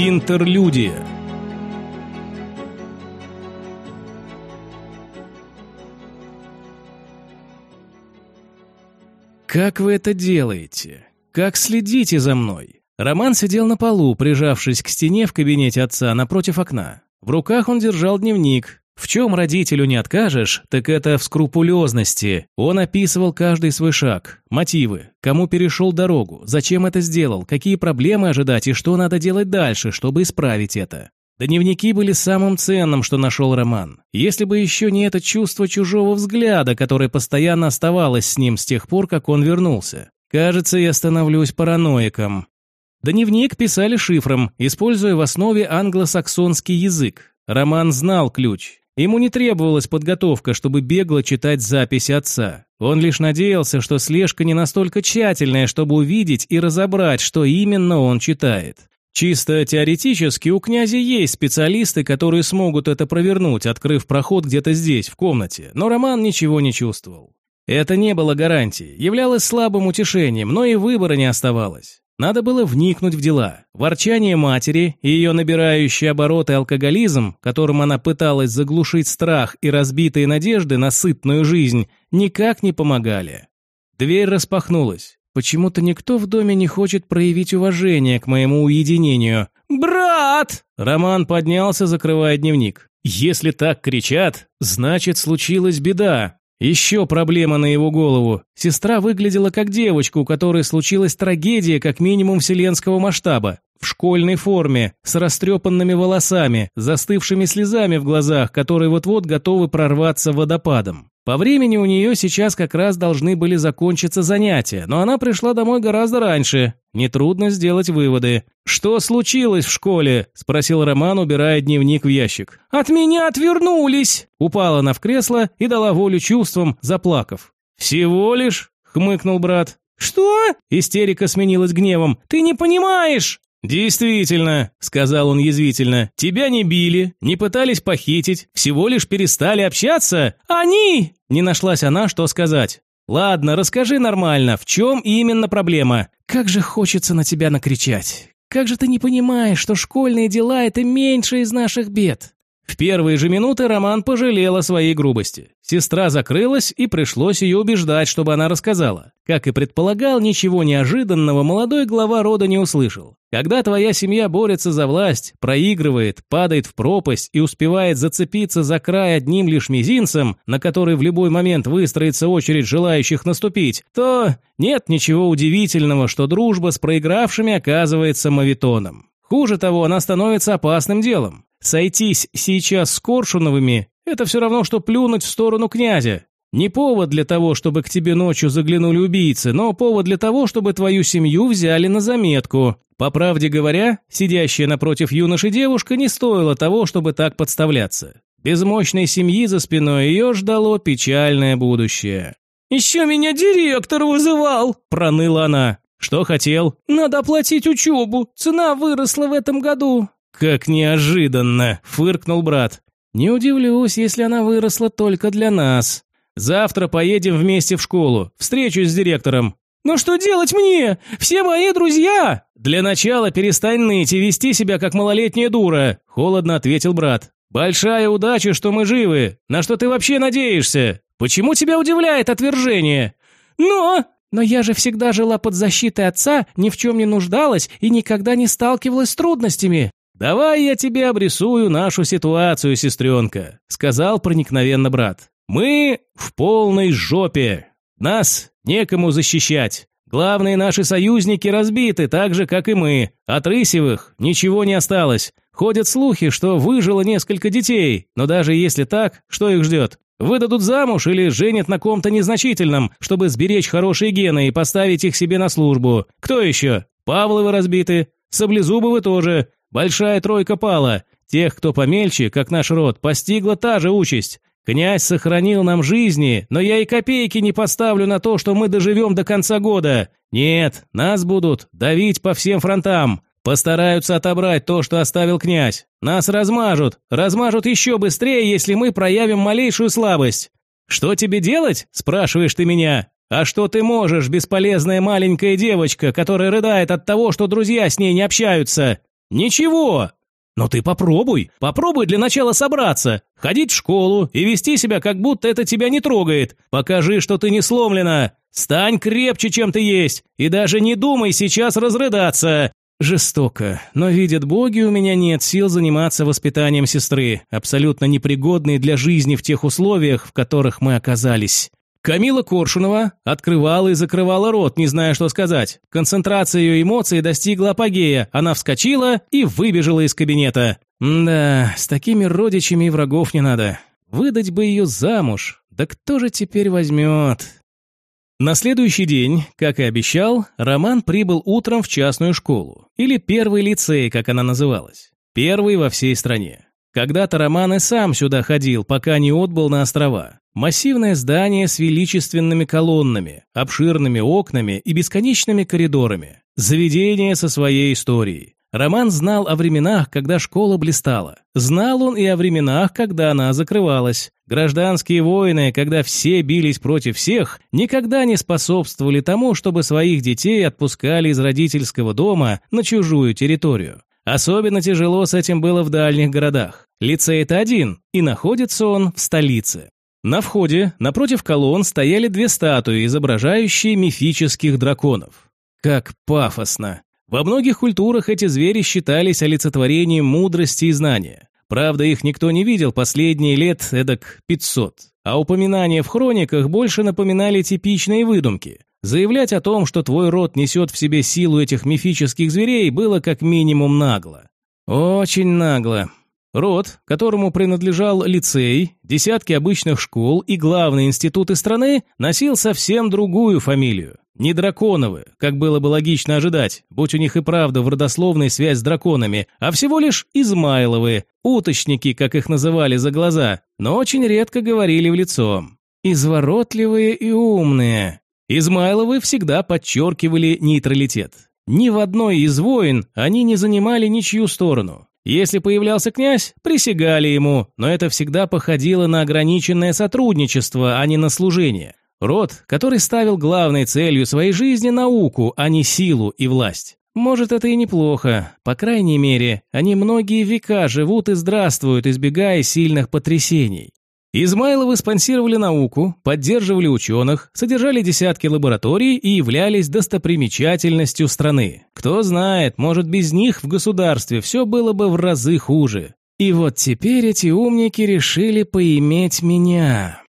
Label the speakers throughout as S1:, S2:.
S1: Интерлюдия. Как вы это делаете? Как следите за мной? Роман сидел на полу, прижавшись к стене в кабинете отца напротив окна. В руках он держал дневник. В чем родителю не откажешь, так это в скрупулезности. Он описывал каждый свой шаг, мотивы, кому перешел дорогу, зачем это сделал, какие проблемы ожидать и что надо делать дальше, чтобы исправить это. Дневники были самым ценным, что нашел Роман. Если бы еще не это чувство чужого взгляда, которое постоянно оставалось с ним с тех пор, как он вернулся. Кажется, я становлюсь параноиком. Дневник писали шифром, используя в основе англосаксонский язык. Роман знал ключ. Ему не требовалась подготовка, чтобы бегло читать записи отца. Он лишь надеялся, что слежка не настолько тщательная, чтобы увидеть и разобрать, что именно он читает. Чисто теоретически у князя есть специалисты, которые смогут это провернуть, открыв проход где-то здесь, в комнате, но Роман ничего не чувствовал. Это не было гарантией, являлось слабым утешением, но и выбора не оставалось. Надо было вникнуть в дела. Ворчание матери и ее набирающий обороты алкоголизм, которым она пыталась заглушить страх и разбитые надежды на сытную жизнь, никак не помогали. Дверь распахнулась. Почему-то никто в доме не хочет проявить уважение к моему уединению. «Брат!» Роман поднялся, закрывая дневник. «Если так кричат, значит, случилась беда. Еще проблема на его голову. Сестра выглядела как девочка, у которой случилась трагедия как минимум вселенского масштаба. В школьной форме, с растрепанными волосами, застывшими слезами в глазах, которые вот-вот готовы прорваться водопадом. По времени у нее сейчас как раз должны были закончиться занятия, но она пришла домой гораздо раньше. Нетрудно сделать выводы. «Что случилось в школе?» – спросил Роман, убирая дневник в ящик. «От меня отвернулись!» Упала она в кресло и дала волю чувствам, заплакав. «Всего лишь?» – хмыкнул брат. «Что?» – истерика сменилась гневом. «Ты не понимаешь!» «Действительно», — сказал он язвительно, — «тебя не били, не пытались похитить, всего лишь перестали общаться. Они!» Не нашлась она, что сказать. «Ладно, расскажи нормально, в чем именно проблема? Как же хочется на тебя накричать. Как же ты не понимаешь, что школьные дела – это меньше из наших бед? В первые же минуты Роман пожалел о своей грубости. Сестра закрылась, и пришлось ее убеждать, чтобы она рассказала. Как и предполагал, ничего неожиданного молодой глава рода не услышал. Когда твоя семья борется за власть, проигрывает, падает в пропасть и успевает зацепиться за край одним лишь мизинцем, на который в любой момент выстроится очередь желающих наступить, то нет ничего удивительного, что дружба с проигравшими оказывается мавитоном. Хуже того, она становится опасным делом. Сойтись сейчас с Коршуновыми – это все равно, что плюнуть в сторону князя. Не повод для того, чтобы к тебе ночью заглянули убийцы, но повод для того, чтобы твою семью взяли на заметку. По правде говоря, сидящая напротив юноши девушка не стоила того, чтобы так подставляться. Без мощной семьи за спиной ее ждало печальное будущее. «Еще меня директор вызывал!» – проныла она. «Что хотел?» «Надо оплатить учебу. Цена выросла в этом году. «Как неожиданно!» – фыркнул брат. «Не удивлюсь, если она выросла только для нас. Завтра поедем вместе в школу. Встречусь с директором». «Но что делать мне? Все мои друзья!» «Для начала перестань ныть и вести себя как малолетняя дура», – холодно ответил брат. «Большая удача, что мы живы. На что ты вообще надеешься? Почему тебя удивляет отвержение?» «Но...» «Но я же всегда жила под защитой отца, ни в чем не нуждалась и никогда не сталкивалась с трудностями. «Давай я тебе обрисую нашу ситуацию, сестренка», — сказал проникновенно брат. «Мы в полной жопе. Нас некому защищать. Главные наши союзники разбиты, так же, как и мы. От Рысевых ничего не осталось. Ходят слухи, что выжило несколько детей, но даже если так, что их ждет? Выдадут замуж или женят на ком-то незначительном, чтобы сберечь хорошие гены и поставить их себе на службу. Кто еще? Павловы разбиты, Саблезубовы тоже. Большая тройка пала. Тех, кто помельче, как наш род, постигла та же участь. Князь сохранил нам жизни, но я и копейки не поставлю на то, что мы доживем до конца года. Нет, нас будут давить по всем фронтам. Постараются отобрать то, что оставил князь. Нас размажут. Размажут еще быстрее, если мы проявим малейшую слабость. Что тебе делать? Спрашиваешь ты меня. А что ты можешь, бесполезная маленькая девочка, которая рыдает от того, что друзья с ней не общаются? Ничего. Но ты попробуй, попробуй для начала собраться, ходить в школу и вести себя, как будто это тебя не трогает. Покажи, что ты не сломлена. Стань крепче, чем ты есть, и даже не думай сейчас разрыдаться. Жестоко, но видят боги, у меня нет сил заниматься воспитанием сестры, абсолютно непригодной для жизни в тех условиях, в которых мы оказались. Камила Коршунова открывала и закрывала рот, не зная, что сказать. Концентрация ее эмоций достигла апогея, она вскочила и выбежала из кабинета. Да, с такими родичами и врагов не надо. Выдать бы ее замуж. Да кто же теперь возьмет? На следующий день, как и обещал, Роман прибыл утром в частную школу, или первый лицей, как она называлась. Первый во всей стране. Когда-то Роман и сам сюда ходил, пока не отбыл на острова. Массивное здание с величественными колоннами, обширными окнами и бесконечными коридорами. Заведение со своей историей. Роман знал о временах, когда школа блистала. Знал он и о временах, когда она закрывалась. Гражданские войны, когда все бились против всех, никогда не способствовали тому, чтобы своих детей отпускали из родительского дома на чужую территорию. Особенно тяжело с этим было в дальних городах. Лицей-то один, и находится он в столице. На входе, напротив колонн, стояли две статуи, изображающие мифических драконов. Как пафосно! Во многих культурах эти звери считались олицетворением мудрости и знания. Правда, их никто не видел последние лет эдак 500. А упоминания в хрониках больше напоминали типичные выдумки. Заявлять о том, что твой род несет в себе силу этих мифических зверей, было как минимум нагло. Очень нагло. Род, которому принадлежал лицей, десятки обычных школ и главные институты страны, носил совсем другую фамилию. Не драконовы, как было бы логично ожидать, будь у них и правда в родословной связь с драконами, а всего лишь Измайловы, уточники, как их называли за глаза, но очень редко говорили в лицо. Изворотливые и умные. Измайловы всегда подчеркивали нейтралитет. Ни в одной из войн они не занимали ничью сторону. Если появлялся князь, присягали ему, но это всегда походило на ограниченное сотрудничество, а не на служение. Род, который ставил главной целью своей жизни науку, а не силу и власть. Может, это и неплохо. По крайней мере, они многие века живут и здравствуют, избегая сильных потрясений. Измайловы спонсировали науку, поддерживали ученых, содержали десятки лабораторий и являлись достопримечательностью страны. Кто знает, может без них в государстве все было бы в разы хуже. И вот теперь эти умники решили поиметь меня.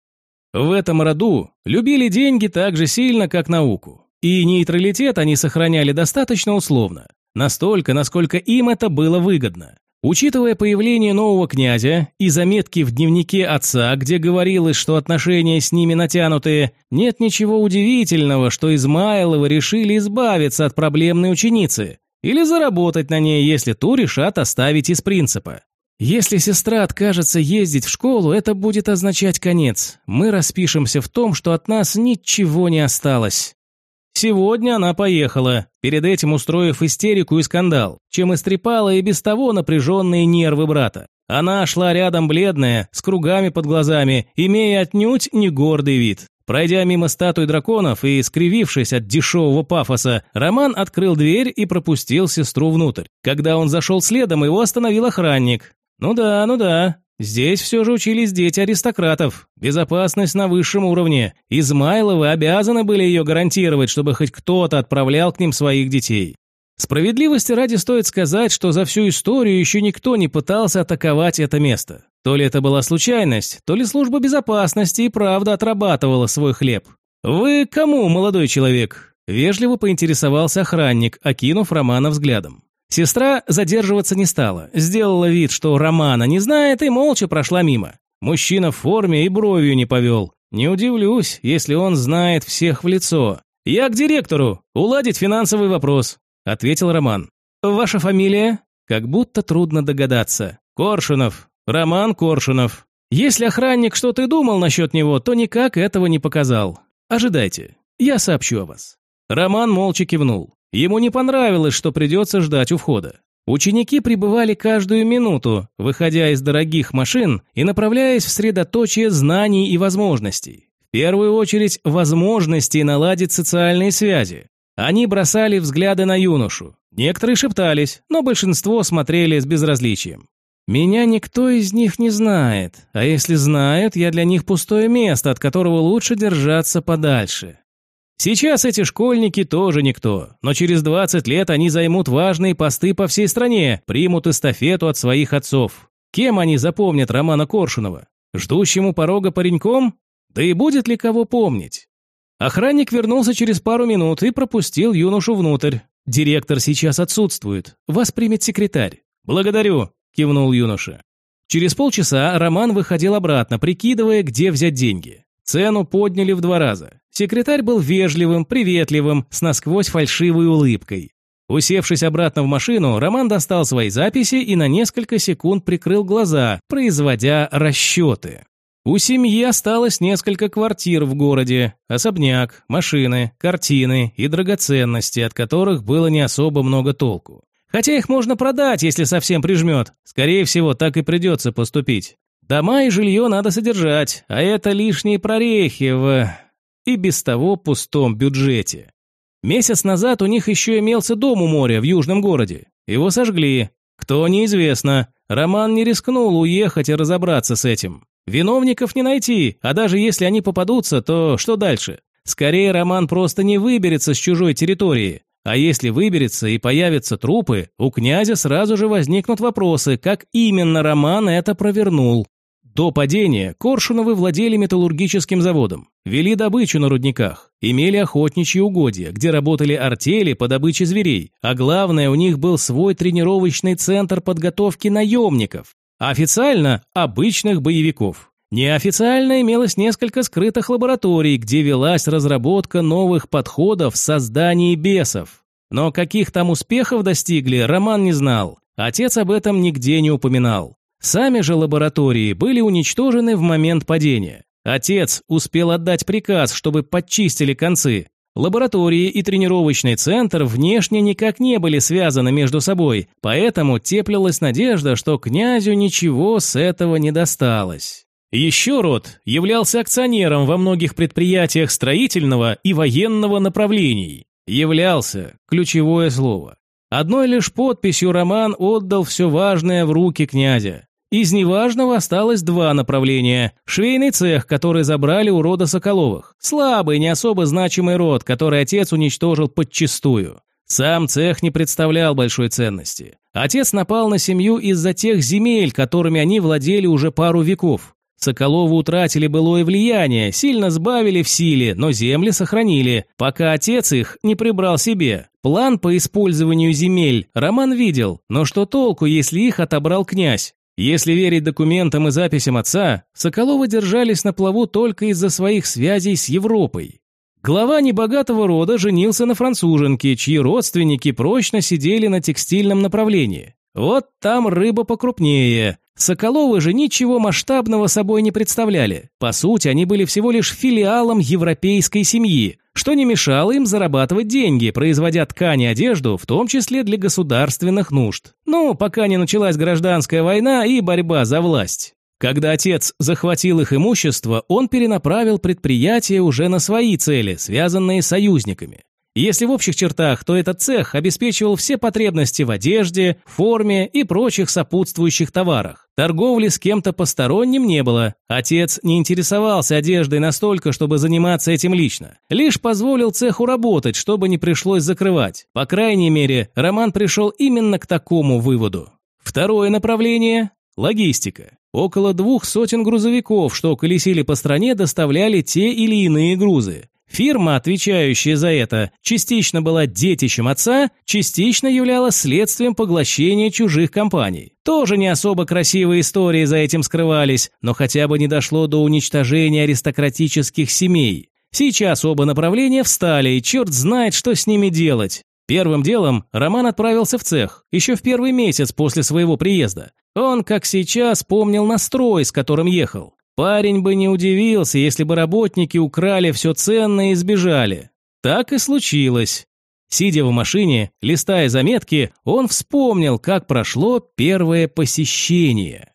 S1: В этом роду любили деньги так же сильно, как науку. И нейтралитет они сохраняли достаточно условно. Настолько, насколько им это было выгодно. Учитывая появление нового князя и заметки в дневнике отца, где говорилось, что отношения с ними натянутые, нет ничего удивительного, что Измайловы решили избавиться от проблемной ученицы или заработать на ней, если ту решат оставить из принципа. Если сестра откажется ездить в школу, это будет означать конец. Мы распишемся в том, что от нас ничего не осталось. Сегодня она поехала, перед этим устроив истерику и скандал, чем истрепала и без того напряженные нервы брата. Она шла рядом бледная, с кругами под глазами, имея отнюдь не гордый вид. Пройдя мимо статуи драконов и скривившись от дешевого пафоса, Роман открыл дверь и пропустил сестру внутрь. Когда он зашел следом, его остановил охранник. Ну да, ну да. Здесь все же учились дети аристократов. Безопасность на высшем уровне. Измайловы обязаны были ее гарантировать, чтобы хоть кто-то отправлял к ним своих детей. Справедливости ради стоит сказать, что за всю историю еще никто не пытался атаковать это место. То ли это была случайность, то ли служба безопасности и правда отрабатывала свой хлеб. «Вы кому, молодой человек?» Вежливо поинтересовался охранник, окинув Романа взглядом. Сестра задерживаться не стала, сделала вид, что Романа не знает и молча прошла мимо. Мужчина в форме и бровью не повел. Не удивлюсь, если он знает всех в лицо. «Я к директору, уладить финансовый вопрос», – ответил Роман. «Ваша фамилия?» Как будто трудно догадаться. «Коршунов. Роман Коршунов. Если охранник что-то и думал насчет него, то никак этого не показал. Ожидайте, я сообщу о вас». Роман молча кивнул. Ему не понравилось, что придется ждать у входа. Ученики прибывали каждую минуту, выходя из дорогих машин и направляясь в средоточие знаний и возможностей. В первую очередь, возможности наладить социальные связи. Они бросали взгляды на юношу. Некоторые шептались, но большинство смотрели с безразличием. Меня никто из них не знает, а если знают, я для них пустое место, от которого лучше держаться подальше. Сейчас эти школьники тоже никто, но через 20 лет они займут важные посты по всей стране, примут эстафету от своих отцов. Кем они запомнят Романа Коршунова? Ждущему порога пареньком? Да и будет ли кого помнить? Охранник вернулся через пару минут и пропустил юношу внутрь. Директор сейчас отсутствует. Вас примет секретарь. Благодарю кивнул юноша. Через полчаса Роман выходил обратно, прикидывая, где взять деньги. Цену подняли в два раза. Секретарь был вежливым, приветливым, с насквозь фальшивой улыбкой. Усевшись обратно в машину, Роман достал свои записи и на несколько секунд прикрыл глаза, производя расчеты. У семьи осталось несколько квартир в городе, особняк, машины, картины и драгоценности, от которых было не особо много толку. Хотя их можно продать, если совсем прижмет. Скорее всего, так и придется поступить. Дома и жилье надо содержать, а это лишние прорехи в... и без того пустом бюджете. Месяц назад у них еще имелся дом у моря в южном городе. Его сожгли. Кто, неизвестно. Роман не рискнул уехать и разобраться с этим. Виновников не найти, а даже если они попадутся, то что дальше? Скорее, Роман просто не выберется с чужой территории. А если выберется и появятся трупы, у князя сразу же возникнут вопросы, как именно Роман это провернул. До падения Коршуновы владели металлургическим заводом, вели добычу на рудниках, имели охотничьи угодья, где работали артели по добыче зверей, а главное, у них был свой тренировочный центр подготовки наемников, официально – обычных боевиков. Неофициально имелось несколько скрытых лабораторий, где велась разработка новых подходов в создании бесов. Но каких там успехов достигли, Роман не знал. Отец об этом нигде не упоминал. Сами же лаборатории были уничтожены в момент падения. Отец успел отдать приказ, чтобы подчистили концы. Лаборатории и тренировочный центр внешне никак не были связаны между собой, поэтому теплилась надежда, что князю ничего с этого не досталось. Еще род являлся акционером во многих предприятиях строительного и военного направлений. Являлся – ключевое слово. Одной лишь подписью Роман отдал все важное в руки князя. Из неважного осталось два направления. Швейный цех, который забрали у рода Соколовых. Слабый, не особо значимый род, который отец уничтожил подчистую. Сам цех не представлял большой ценности. Отец напал на семью из-за тех земель, которыми они владели уже пару веков. Соколовы утратили былое влияние, сильно сбавили в силе, но земли сохранили, пока отец их не прибрал себе. План по использованию земель Роман видел, но что толку, если их отобрал князь? Если верить документам и записям отца, Соколовы держались на плаву только из-за своих связей с Европой. Глава небогатого рода женился на француженке, чьи родственники прочно сидели на текстильном направлении. Вот там рыба покрупнее. Соколовы же ничего масштабного собой не представляли. По сути, они были всего лишь филиалом европейской семьи, что не мешало им зарабатывать деньги, производя ткани и одежду, в том числе для государственных нужд. Ну, пока не началась гражданская война и борьба за власть. Когда отец захватил их имущество, он перенаправил предприятие уже на свои цели, связанные с союзниками. Если в общих чертах, то этот цех обеспечивал все потребности в одежде, форме и прочих сопутствующих товарах. Торговли с кем-то посторонним не было. Отец не интересовался одеждой настолько, чтобы заниматься этим лично. Лишь позволил цеху работать, чтобы не пришлось закрывать. По крайней мере, Роман пришел именно к такому выводу. Второе направление – логистика. Около двух сотен грузовиков, что колесили по стране, доставляли те или иные грузы. Фирма, отвечающая за это, частично была детищем отца, частично являлась следствием поглощения чужих компаний. Тоже не особо красивые истории за этим скрывались, но хотя бы не дошло до уничтожения аристократических семей. Сейчас оба направления встали, и черт знает, что с ними делать. Первым делом Роман отправился в цех, еще в первый месяц после своего приезда. Он, как сейчас, помнил настрой, с которым ехал. Парень бы не удивился, если бы работники украли все ценное и сбежали. Так и случилось. Сидя в машине, листая заметки, он вспомнил, как прошло первое посещение.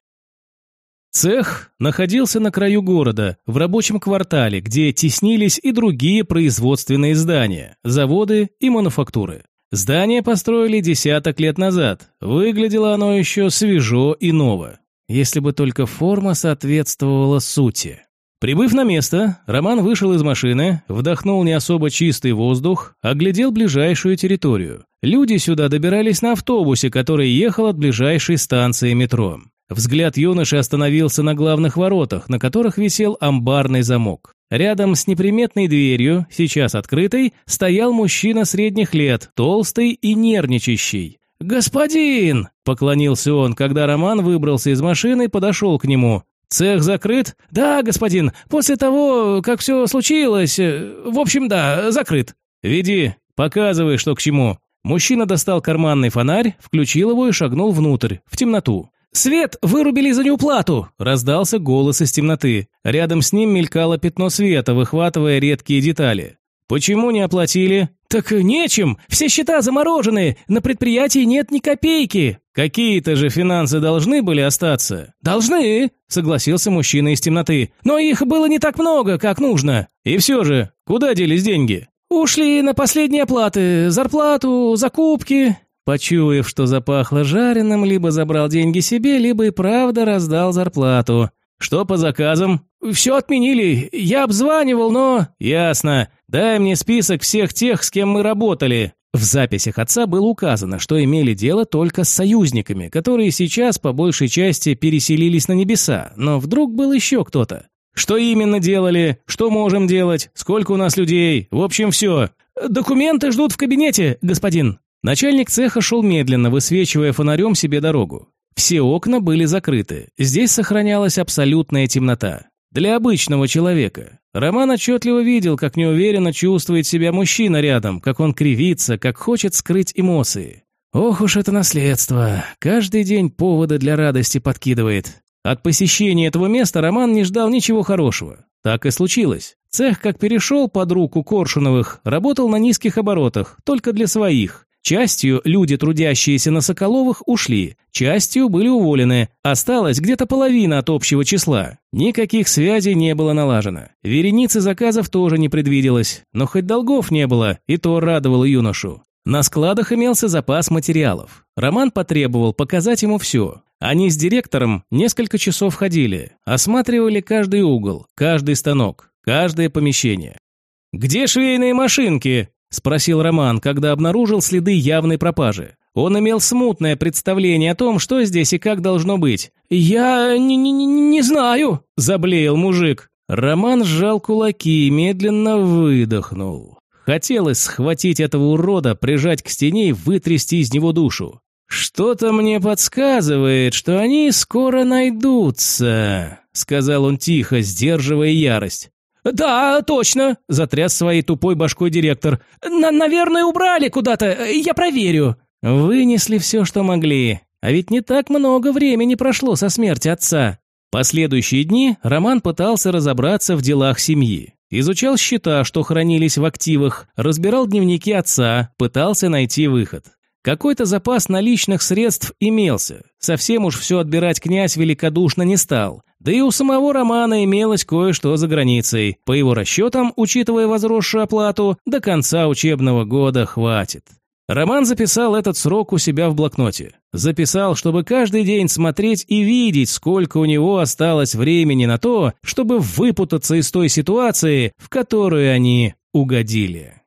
S1: Цех находился на краю города, в рабочем квартале, где теснились и другие производственные здания, заводы и мануфактуры. Здание построили десяток лет назад. Выглядело оно еще свежо и ново. Если бы только форма соответствовала сути. Прибыв на место, Роман вышел из машины, вдохнул не особо чистый воздух, оглядел ближайшую территорию. Люди сюда добирались на автобусе, который ехал от ближайшей станции метро. Взгляд юноши остановился на главных воротах, на которых висел амбарный замок. Рядом с неприметной дверью, сейчас открытой, стоял мужчина средних лет, толстый и нервничащий. «Господин!» – поклонился он, когда Роман выбрался из машины и подошел к нему. «Цех закрыт?» «Да, господин, после того, как все случилось... Э, в общем, да, закрыт». «Веди, показывай, что к чему». Мужчина достал карманный фонарь, включил его и шагнул внутрь, в темноту. «Свет вырубили за неуплату!» – раздался голос из темноты. Рядом с ним мелькало пятно света, выхватывая редкие детали. «Почему не оплатили?» «Так нечем! Все счета заморожены! На предприятии нет ни копейки!» «Какие-то же финансы должны были остаться?» «Должны!» – согласился мужчина из темноты. «Но их было не так много, как нужно!» «И все же, куда делись деньги?» «Ушли на последние оплаты, зарплату, закупки. Почуяв, что запахло жареным, либо забрал деньги себе, либо и правда раздал зарплату. «Что по заказам?» «Все отменили. Я обзванивал, но...» «Ясно. Дай мне список всех тех, с кем мы работали». В записях отца было указано, что имели дело только с союзниками, которые сейчас по большей части переселились на небеса, но вдруг был еще кто-то. Что именно делали? Что можем делать? Сколько у нас людей? В общем, все. Документы ждут в кабинете, господин. Начальник цеха шел медленно, высвечивая фонарем себе дорогу. Все окна были закрыты. Здесь сохранялась абсолютная темнота. Для обычного человека. Роман отчетливо видел, как неуверенно чувствует себя мужчина рядом, как он кривится, как хочет скрыть эмоции. Ох уж это наследство. Каждый день поводы для радости подкидывает. От посещения этого места Роман не ждал ничего хорошего. Так и случилось. Цех, как перешел под руку Коршуновых, работал на низких оборотах, только для своих. Частью люди, трудящиеся на Соколовых, ушли, частью были уволены. Осталась где-то половина от общего числа. Никаких связей не было налажено. Вереницы заказов тоже не предвиделось, но хоть долгов не было, и то радовало юношу. На складах имелся запас материалов. Роман потребовал показать ему все. Они с директором несколько часов ходили, осматривали каждый угол, каждый станок, каждое помещение. «Где швейные машинки?» – спросил Роман, когда обнаружил следы явной пропажи. Он имел смутное представление о том, что здесь и как должно быть. «Я не, не, не знаю», – заблеял мужик. Роман сжал кулаки и медленно выдохнул. Хотелось схватить этого урода, прижать к стене и вытрясти из него душу. «Что-то мне подсказывает, что они скоро найдутся», — сказал он тихо, сдерживая ярость. «Да, точно», – затряс своей тупой башкой директор. На «Наверное, убрали куда-то, я проверю». Вынесли все, что могли. А ведь не так много времени прошло со смерти отца. Последующие дни Роман пытался разобраться в делах семьи. Изучал счета, что хранились в активах, разбирал дневники отца, пытался найти выход. Какой-то запас наличных средств имелся. Совсем уж все отбирать князь великодушно не стал. Да и у самого Романа имелось кое-что за границей. По его расчетам, учитывая возросшую оплату, до конца учебного года хватит. Роман записал этот срок у себя в блокноте. Записал, чтобы каждый день смотреть и видеть, сколько у него осталось времени на то, чтобы выпутаться из той ситуации, в которую они угодили.